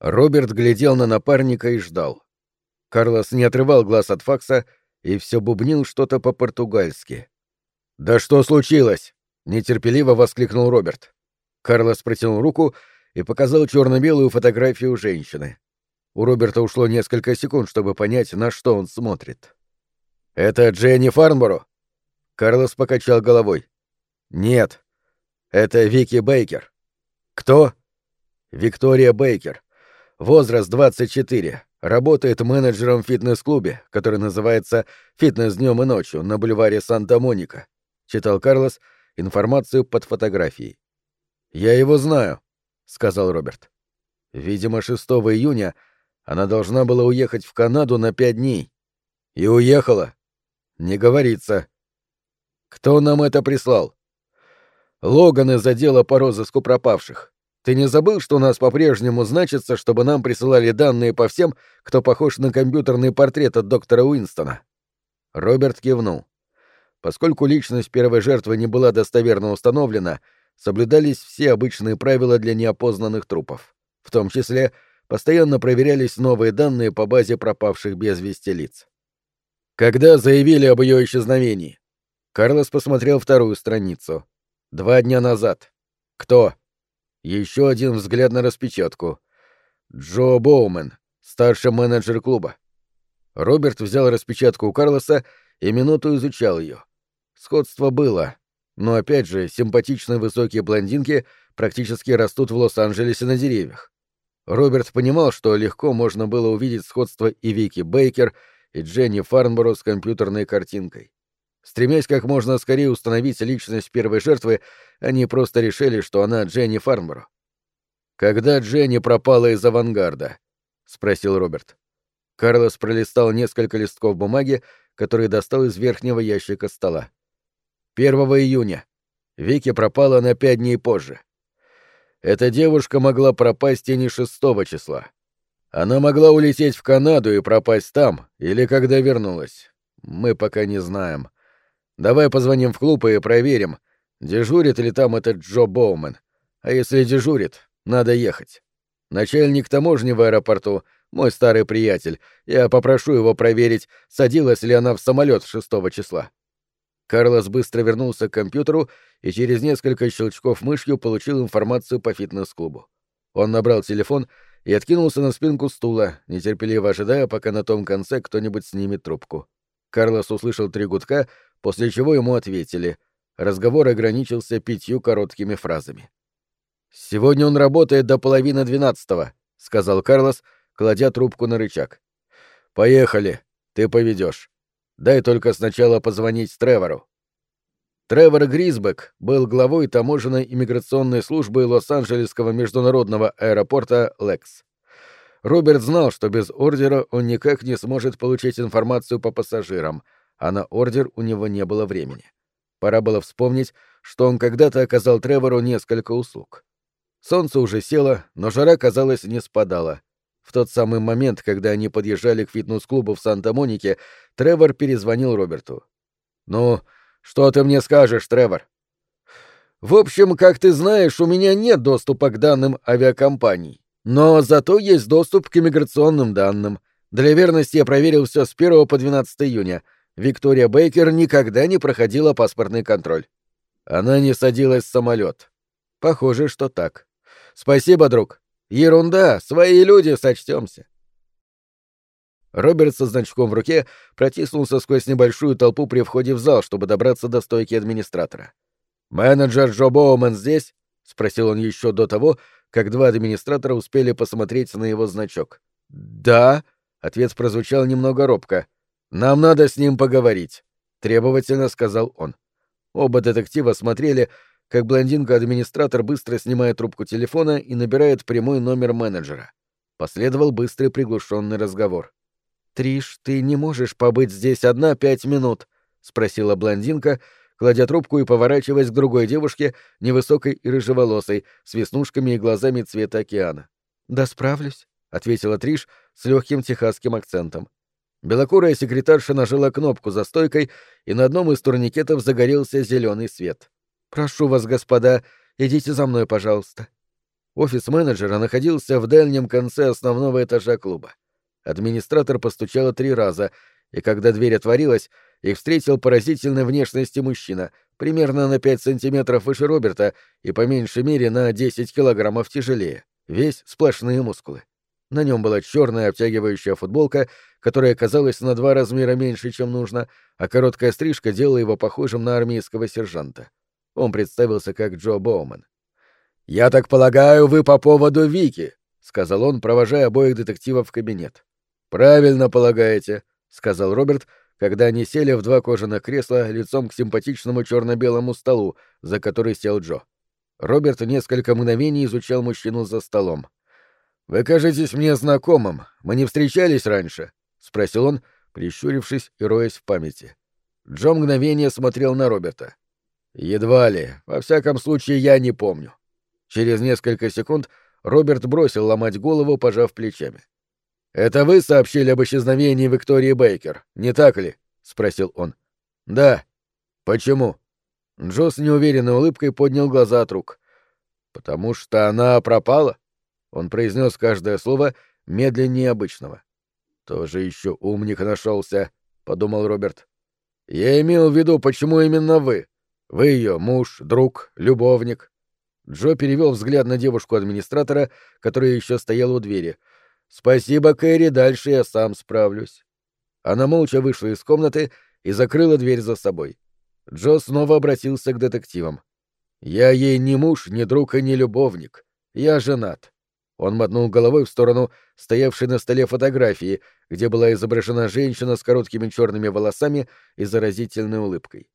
Роберт глядел на напарника и ждал. Карлос не отрывал глаз от факса и все бубнил что-то по-португальски. «Да что случилось?» — нетерпеливо воскликнул Роберт. Карлос протянул руку и показал черно-белую фотографию женщины. У Роберта ушло несколько секунд, чтобы понять, на что он смотрит. «Это Дженни Фарнборо?» Карлос покачал головой. «Нет. Это Вики Бейкер». «Кто?» «Виктория Бейкер. Возраст 24. Работает менеджером в фитнес-клубе, который называется «Фитнес днем и ночью» на бульваре Санта-Моника. Читал Карлос информацию под фотографией. «Я его знаю», — сказал Роберт. «Видимо, 6 июня она должна была уехать в Канаду на пять дней. И уехала. Не говорится. Кто нам это прислал? Логан из отдела по розыску пропавших. Ты не забыл, что у нас по-прежнему значится, чтобы нам присылали данные по всем, кто похож на компьютерный портрет от доктора Уинстона? Роберт кивнул. Поскольку личность первой жертвы не была достоверно установлена, соблюдались все обычные правила для неопознанных трупов. В том числе постоянно проверялись новые данные по базе пропавших без вести лиц. Когда заявили об ее исчезновении? Карлос посмотрел вторую страницу. Два дня назад. Кто? Еще один взгляд на распечатку. Джо Боумен, старший менеджер клуба. Роберт взял распечатку у Карлоса и минуту изучал ее. Сходство было, но опять же, симпатичные высокие блондинки практически растут в Лос-Анджелесе на деревьях. Роберт понимал, что легко можно было увидеть сходство и Вики Бейкер, и Дженни Фарнборо с компьютерной картинкой. Стремясь как можно скорее установить личность первой жертвы, они просто решили, что она Дженни Фарнборо. «Когда Дженни пропала из авангарда?» — спросил Роберт. Карлос пролистал несколько листков бумаги, которые достал из верхнего ящика стола. «Первого июня. Вики пропала на пять дней позже. Эта девушка могла пропасть и не шестого числа. Она могла улететь в Канаду и пропасть там, или когда вернулась. Мы пока не знаем. Давай позвоним в клуб и проверим, дежурит ли там этот Джо Боумен. А если дежурит, надо ехать. Начальник таможни в аэропорту — мой старый приятель. Я попрошу его проверить, садилась ли она в самолет шестого числа. Карлос быстро вернулся к компьютеру и через несколько щелчков мышью получил информацию по фитнес-клубу. Он набрал телефон и откинулся на спинку стула, нетерпеливо ожидая, пока на том конце кто-нибудь снимет трубку. Карлос услышал три гудка, после чего ему ответили. Разговор ограничился пятью короткими фразами. «Сегодня он работает до половины двенадцатого», — сказал Карлос, кладя трубку на рычаг. «Поехали, ты поведешь. Дай только сначала позвонить Тревору. Тревор Гризбек был главой таможенной иммиграционной службы Лос-Анджелесского международного аэропорта «Лекс». Роберт знал, что без ордера он никак не сможет получить информацию по пассажирам, а на ордер у него не было времени. Пора было вспомнить, что он когда-то оказал Тревору несколько услуг. Солнце уже село, но жара, казалось, не спадала. В тот самый момент, когда они подъезжали к фитнес-клубу в Санта-Монике, Тревор перезвонил Роберту. «Ну, что ты мне скажешь, Тревор?» «В общем, как ты знаешь, у меня нет доступа к данным авиакомпаний. Но зато есть доступ к иммиграционным данным. Для верности я проверил все с 1 по 12 июня. Виктория Бейкер никогда не проходила паспортный контроль. Она не садилась в самолет. Похоже, что так. Спасибо, друг. Ерунда, свои люди, сочтемся. Роберт со значком в руке протиснулся сквозь небольшую толпу при входе в зал, чтобы добраться до стойки администратора. «Менеджер Джо Боумен здесь?» — спросил он еще до того, как два администратора успели посмотреть на его значок. «Да», — ответ прозвучал немного робко. «Нам надо с ним поговорить», — требовательно сказал он. Оба детектива смотрели, как блондинка-администратор быстро снимает трубку телефона и набирает прямой номер менеджера. Последовал быстрый приглушенный разговор. «Триш, ты не можешь побыть здесь одна пять минут?» — спросила блондинка, кладя трубку и поворачиваясь к другой девушке, невысокой и рыжеволосой, с веснушками и глазами цвета океана. «Да справлюсь», — ответила Триш с легким техасским акцентом. Белокурая секретарша нажала кнопку за стойкой, и на одном из турникетов загорелся зеленый свет. «Прошу вас, господа, идите за мной, пожалуйста». Офис менеджера находился в дальнем конце основного этажа клуба. Администратор постучала три раза, и когда дверь отворилась, их встретил поразительной внешности мужчина, примерно на 5 сантиметров выше Роберта и по меньшей мере на 10 килограммов тяжелее, весь сплошные мускулы. На нем была черная обтягивающая футболка, которая казалась на два размера меньше, чем нужно, а короткая стрижка делала его похожим на армейского сержанта. Он представился как Джо Боуман. «Я так полагаю, вы по поводу Вики», — сказал он, провожая обоих детективов в кабинет. «Правильно полагаете», — сказал Роберт, когда они сели в два кожаных кресла лицом к симпатичному черно-белому столу, за который сел Джо. Роберт несколько мгновений изучал мужчину за столом. «Вы кажетесь мне знакомым. Мы не встречались раньше?» — спросил он, прищурившись и роясь в памяти. Джо мгновение смотрел на Роберта. «Едва ли. Во всяком случае, я не помню». Через несколько секунд Роберт бросил ломать голову, пожав плечами. «Это вы сообщили об исчезновении Виктории Бейкер, не так ли?» — спросил он. «Да». «Почему?» Джо с неуверенной улыбкой поднял глаза от рук. «Потому что она пропала?» Он произнес каждое слово медленнее обычного. «Тоже еще умник нашелся», — подумал Роберт. «Я имел в виду, почему именно вы? Вы ее муж, друг, любовник». Джо перевел взгляд на девушку-администратора, которая еще стояла у двери — «Спасибо, Кэрри, дальше я сам справлюсь». Она молча вышла из комнаты и закрыла дверь за собой. Джо снова обратился к детективам. «Я ей ни муж, ни друг и ни любовник. Я женат». Он мотнул головой в сторону стоявшей на столе фотографии, где была изображена женщина с короткими черными волосами и заразительной улыбкой.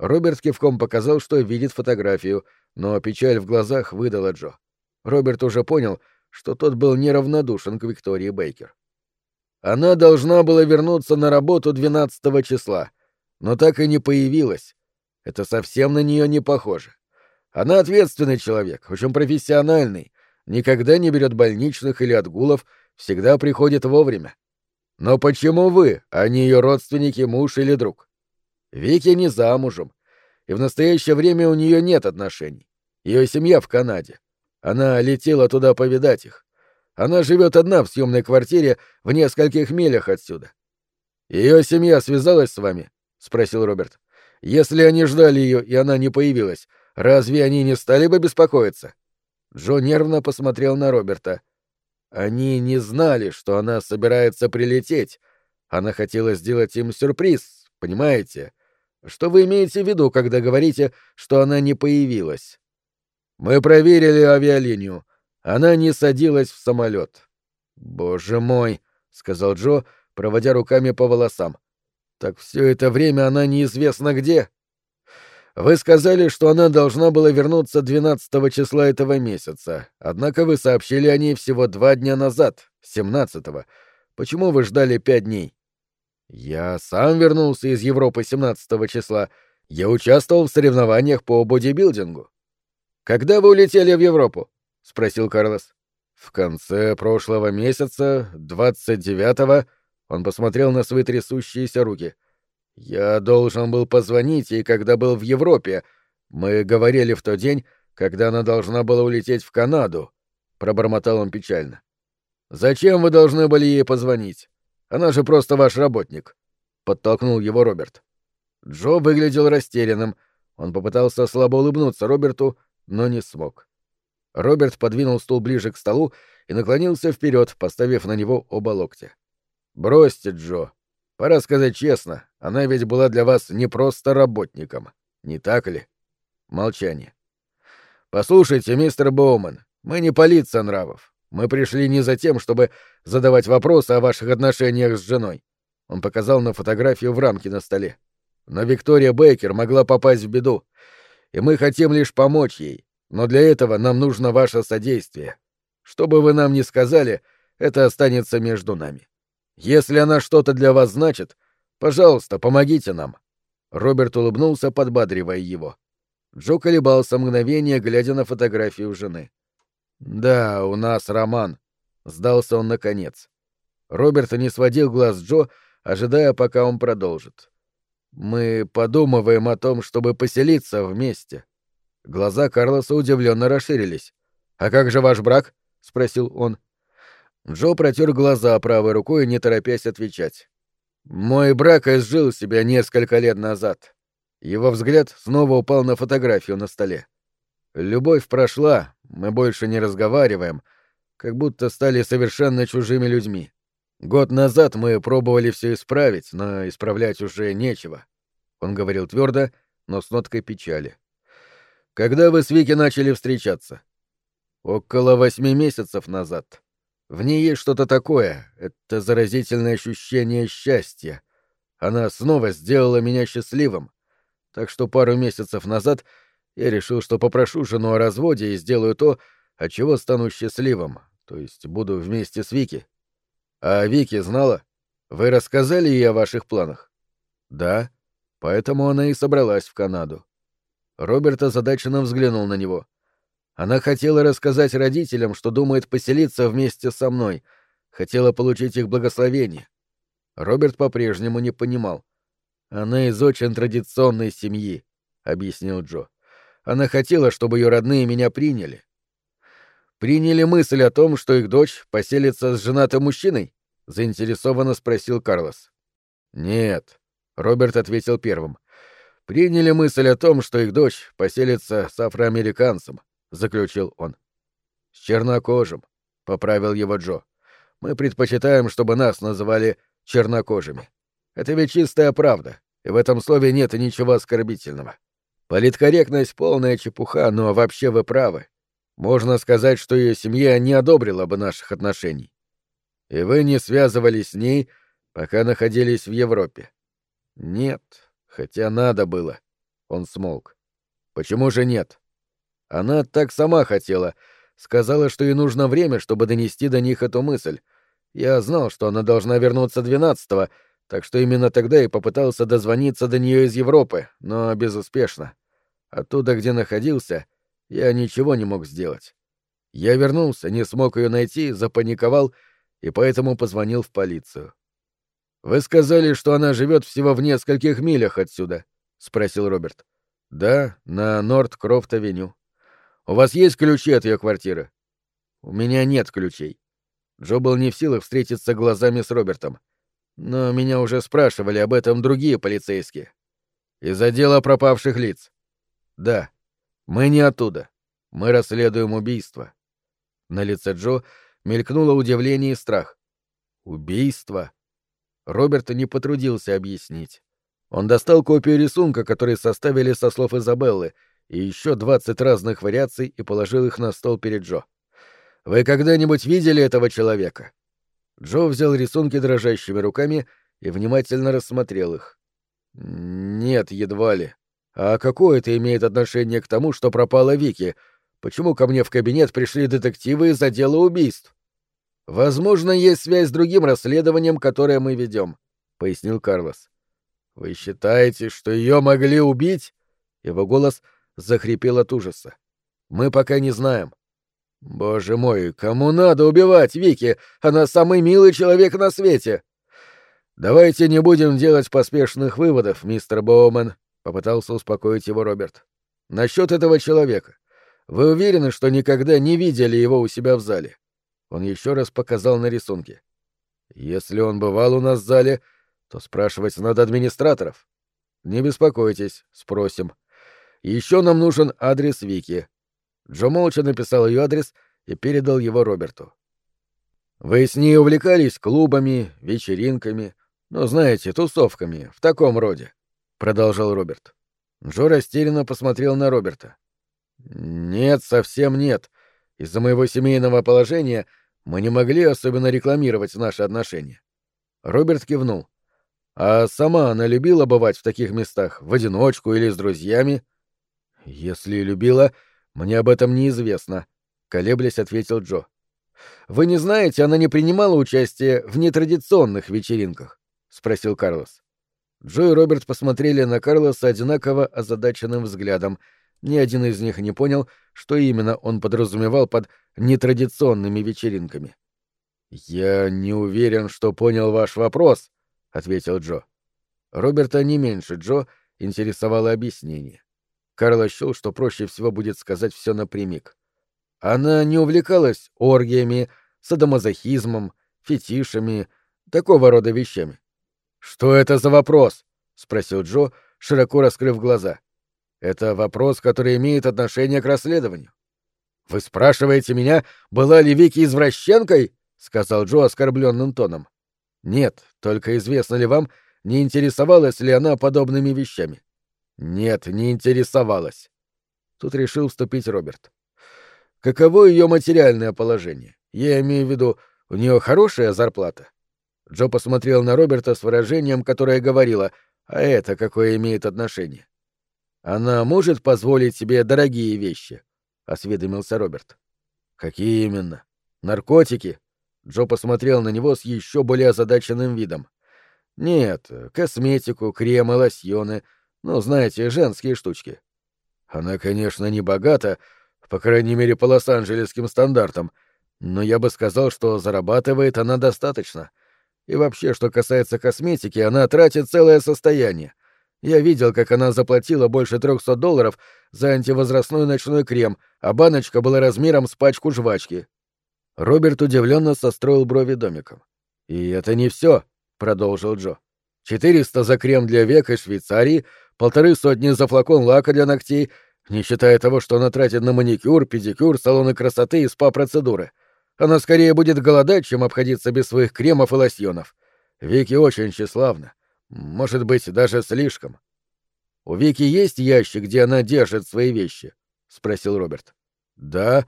Роберт кивком показал, что видит фотографию, но печаль в глазах выдала Джо. Роберт уже понял, что тот был неравнодушен к Виктории Бейкер. Она должна была вернуться на работу 12 числа, но так и не появилась. Это совсем на нее не похоже. Она ответственный человек, очень профессиональный, никогда не берет больничных или отгулов, всегда приходит вовремя. Но почему вы, а не ее родственники, муж или друг? Вики не замужем, и в настоящее время у нее нет отношений. Ее семья в Канаде. Она летела туда повидать их. Она живет одна в съемной квартире в нескольких милях отсюда. Ее семья связалась с вами? спросил Роберт. Если они ждали ее и она не появилась, разве они не стали бы беспокоиться? Джо нервно посмотрел на Роберта. Они не знали, что она собирается прилететь. Она хотела сделать им сюрприз, понимаете? Что вы имеете в виду, когда говорите, что она не появилась? Мы проверили авиалинию. Она не садилась в самолет. Боже мой, сказал Джо, проводя руками по волосам. Так все это время она неизвестно где. Вы сказали, что она должна была вернуться 12 числа этого месяца, однако вы сообщили о ней всего два дня назад, 17-го. Почему вы ждали пять дней? Я сам вернулся из Европы 17 числа. Я участвовал в соревнованиях по бодибилдингу. Когда вы улетели в Европу? спросил Карлос. В конце прошлого месяца, двадцать девятого, он посмотрел на свои трясущиеся руки. Я должен был позвонить ей, когда был в Европе. Мы говорили в тот день, когда она должна была улететь в Канаду, пробормотал он печально. Зачем вы должны были ей позвонить? Она же просто ваш работник, подтолкнул его Роберт. Джо выглядел растерянным. Он попытался слабо улыбнуться Роберту, но не смог. Роберт подвинул стул ближе к столу и наклонился вперед, поставив на него оба локтя. «Бросьте, Джо. Пора сказать честно, она ведь была для вас не просто работником, не так ли?» Молчание. «Послушайте, мистер Боуман, мы не полиция нравов. Мы пришли не за тем, чтобы задавать вопросы о ваших отношениях с женой». Он показал на фотографию в рамке на столе. «Но Виктория Бейкер могла попасть в беду и мы хотим лишь помочь ей, но для этого нам нужно ваше содействие. Что бы вы нам ни сказали, это останется между нами. Если она что-то для вас значит, пожалуйста, помогите нам». Роберт улыбнулся, подбадривая его. Джо колебался мгновение, глядя на фотографию жены. «Да, у нас роман», — сдался он наконец. Роберт не сводил глаз Джо, ожидая, пока он продолжит. Мы подумываем о том, чтобы поселиться вместе. Глаза Карлоса удивленно расширились. «А как же ваш брак?» — спросил он. Джо протер глаза правой рукой, не торопясь отвечать. «Мой брак изжил себя несколько лет назад». Его взгляд снова упал на фотографию на столе. «Любовь прошла, мы больше не разговариваем, как будто стали совершенно чужими людьми. Год назад мы пробовали все исправить, но исправлять уже нечего». Он говорил твердо, но с ноткой печали. «Когда вы с Вики начали встречаться?» «Около восьми месяцев назад». В ней есть что-то такое, это заразительное ощущение счастья. Она снова сделала меня счастливым. Так что пару месяцев назад я решил, что попрошу жену о разводе и сделаю то, от чего стану счастливым, то есть буду вместе с Вики. А Вики знала? Вы рассказали ей о ваших планах? Да, поэтому она и собралась в Канаду. Роберт озадаченно взглянул на него — она хотела рассказать родителям, что думает поселиться вместе со мной, хотела получить их благословение. Роберт по-прежнему не понимал. «Она из очень традиционной семьи», — объяснил Джо. «Она хотела, чтобы ее родные меня приняли». «Приняли мысль о том, что их дочь поселится с женатым мужчиной?» — заинтересованно спросил Карлос. «Нет», — Роберт ответил первым. «Приняли мысль о том, что их дочь поселится с афроамериканцем. — заключил он. «С чернокожим», — поправил его Джо. «Мы предпочитаем, чтобы нас называли чернокожими. Это ведь чистая правда, и в этом слове нет ничего оскорбительного. Политкорректность — полная чепуха, но вообще вы правы. Можно сказать, что ее семья не одобрила бы наших отношений. И вы не связывались с ней, пока находились в Европе. Нет, хотя надо было. Он смолк. Почему же нет? Она так сама хотела. Сказала, что ей нужно время, чтобы донести до них эту мысль. Я знал, что она должна вернуться двенадцатого, так что именно тогда и попытался дозвониться до нее из Европы, но безуспешно. Оттуда, где находился, я ничего не мог сделать. Я вернулся, не смог ее найти, запаниковал и поэтому позвонил в полицию. «Вы сказали, что она живет всего в нескольких милях отсюда?» — спросил Роберт. «Да, на Норд-Крофт-авеню». У вас есть ключи от ее квартиры? У меня нет ключей. Джо был не в силах встретиться глазами с Робертом. Но меня уже спрашивали об этом другие полицейские. Из-за дела пропавших лиц. Да. Мы не оттуда. Мы расследуем убийство. На лице Джо мелькнуло удивление и страх. Убийство? Роберт не потрудился объяснить. Он достал копию рисунка, который составили со слов Изабеллы, и еще двадцать разных вариаций и положил их на стол перед Джо. «Вы когда-нибудь видели этого человека?» Джо взял рисунки дрожащими руками и внимательно рассмотрел их. «Нет, едва ли. А какое это имеет отношение к тому, что пропала Вики? Почему ко мне в кабинет пришли детективы из отдела убийств?» «Возможно, есть связь с другим расследованием, которое мы ведем», — пояснил Карлос. «Вы считаете, что ее могли убить?» Его голос — захрипел от ужаса. «Мы пока не знаем». «Боже мой, кому надо убивать Вики? Она самый милый человек на свете!» «Давайте не будем делать поспешных выводов, мистер Боумен», — попытался успокоить его Роберт. «Насчет этого человека. Вы уверены, что никогда не видели его у себя в зале?» Он еще раз показал на рисунке. «Если он бывал у нас в зале, то спрашивать надо администраторов». «Не беспокойтесь, спросим», еще нам нужен адрес Вики. Джо молча написал ее адрес и передал его Роберту. Вы с ней увлекались клубами, вечеринками, ну, знаете, тусовками, в таком роде, продолжал Роберт. Джо растерянно посмотрел на Роберта. Нет, совсем нет. Из-за моего семейного положения мы не могли особенно рекламировать наши отношения. Роберт кивнул. А сама она любила бывать в таких местах, в одиночку или с друзьями? — «Если любила, мне об этом неизвестно», — колеблясь ответил Джо. «Вы не знаете, она не принимала участие в нетрадиционных вечеринках?» — спросил Карлос. Джо и Роберт посмотрели на Карлоса одинаково озадаченным взглядом. Ни один из них не понял, что именно он подразумевал под нетрадиционными вечеринками. «Я не уверен, что понял ваш вопрос», — ответил Джо. Роберта не меньше Джо интересовало объяснение. Карл счел, что проще всего будет сказать все напрямик. Она не увлекалась оргиями, садомазохизмом, фетишами, такого рода вещами. «Что это за вопрос?» — спросил Джо, широко раскрыв глаза. «Это вопрос, который имеет отношение к расследованию». «Вы спрашиваете меня, была ли Вики извращенкой?» — сказал Джо оскорбленным тоном. «Нет, только известно ли вам, не интересовалась ли она подобными вещами?» «Нет, не интересовалась». Тут решил вступить Роберт. «Каково ее материальное положение? Я имею в виду, у нее хорошая зарплата?» Джо посмотрел на Роберта с выражением, которое говорило «А это какое имеет отношение?» «Она может позволить себе дорогие вещи?» — осведомился Роберт. «Какие именно? Наркотики?» Джо посмотрел на него с еще более озадаченным видом. «Нет, косметику, кремы, лосьоны, ну, знаете, женские штучки». «Она, конечно, не богата, по крайней мере, по лос-анджелесским стандартам, но я бы сказал, что зарабатывает она достаточно. И вообще, что касается косметики, она тратит целое состояние. Я видел, как она заплатила больше 300 долларов за антивозрастной ночной крем, а баночка была размером с пачку жвачки. Роберт удивленно состроил брови домиком. «И это не все, продолжил Джо. «400 за крем для век из Швейцарии, полторы сотни за флакон лака для ногтей, не считая того, что она тратит на маникюр, педикюр, салоны красоты и спа-процедуры. Она скорее будет голодать, чем обходиться без своих кремов и лосьонов. Вики очень тщеславна. Может быть, даже слишком. У Вики есть ящик, где она держит свои вещи? спросил Роберт. Да,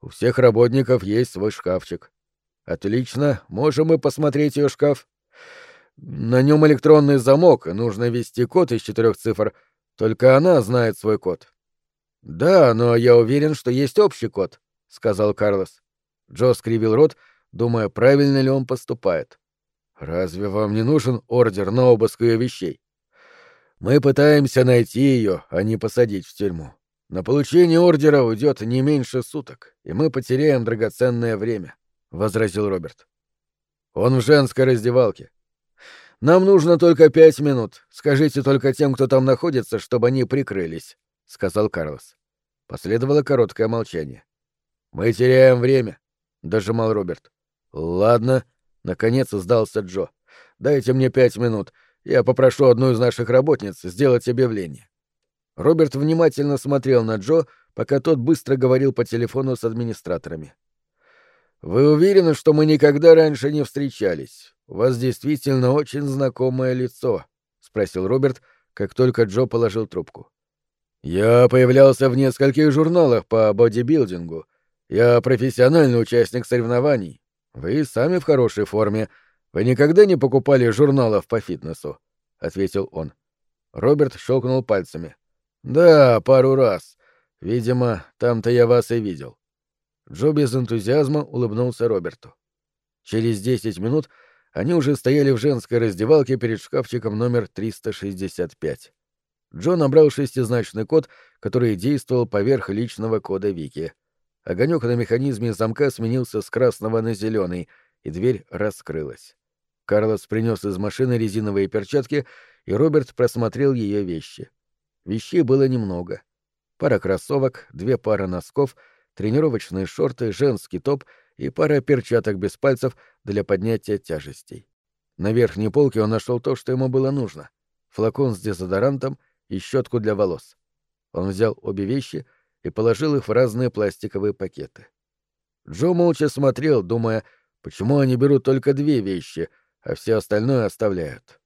у всех работников есть свой шкафчик. Отлично, можем мы посмотреть ее шкаф. На нем электронный замок, нужно ввести код из четырех цифр. Только она знает свой код. Да, но я уверен, что есть общий код, сказал Карлос. Джо скривил рот, думая, правильно ли он поступает. Разве вам не нужен ордер на обыск ее вещей? Мы пытаемся найти ее, а не посадить в тюрьму. На получение ордера уйдет не меньше суток, и мы потеряем драгоценное время, возразил Роберт. Он в женской раздевалке. Нам нужно только пять минут. Скажите только тем, кто там находится, чтобы они прикрылись, сказал Карлос. Последовало короткое молчание. Мы теряем время, дожимал Роберт. Ладно, наконец сдался Джо. Дайте мне пять минут. Я попрошу одну из наших работниц сделать объявление. Роберт внимательно смотрел на Джо, пока тот быстро говорил по телефону с администраторами. «Вы уверены, что мы никогда раньше не встречались? Вас действительно очень знакомое лицо», — спросил Роберт, как только Джо положил трубку. «Я появлялся в нескольких журналах по бодибилдингу. Я профессиональный участник соревнований. Вы сами в хорошей форме. Вы никогда не покупали журналов по фитнесу?» — ответил он. Роберт щелкнул пальцами. «Да, пару раз. Видимо, там-то я вас и видел». Джо без энтузиазма улыбнулся Роберту. Через десять минут они уже стояли в женской раздевалке перед шкафчиком номер 365. Джо набрал шестизначный код, который действовал поверх личного кода Вики. Огонек на механизме замка сменился с красного на зеленый, и дверь раскрылась. Карлос принес из машины резиновые перчатки, и Роберт просмотрел ее вещи. Вещей было немного. Пара кроссовок, две пары носков, тренировочные шорты, женский топ и пара перчаток без пальцев для поднятия тяжестей. На верхней полке он нашел то, что ему было нужно — флакон с дезодорантом и щетку для волос. Он взял обе вещи и положил их в разные пластиковые пакеты. Джо молча смотрел, думая, почему они берут только две вещи, а все остальное оставляют.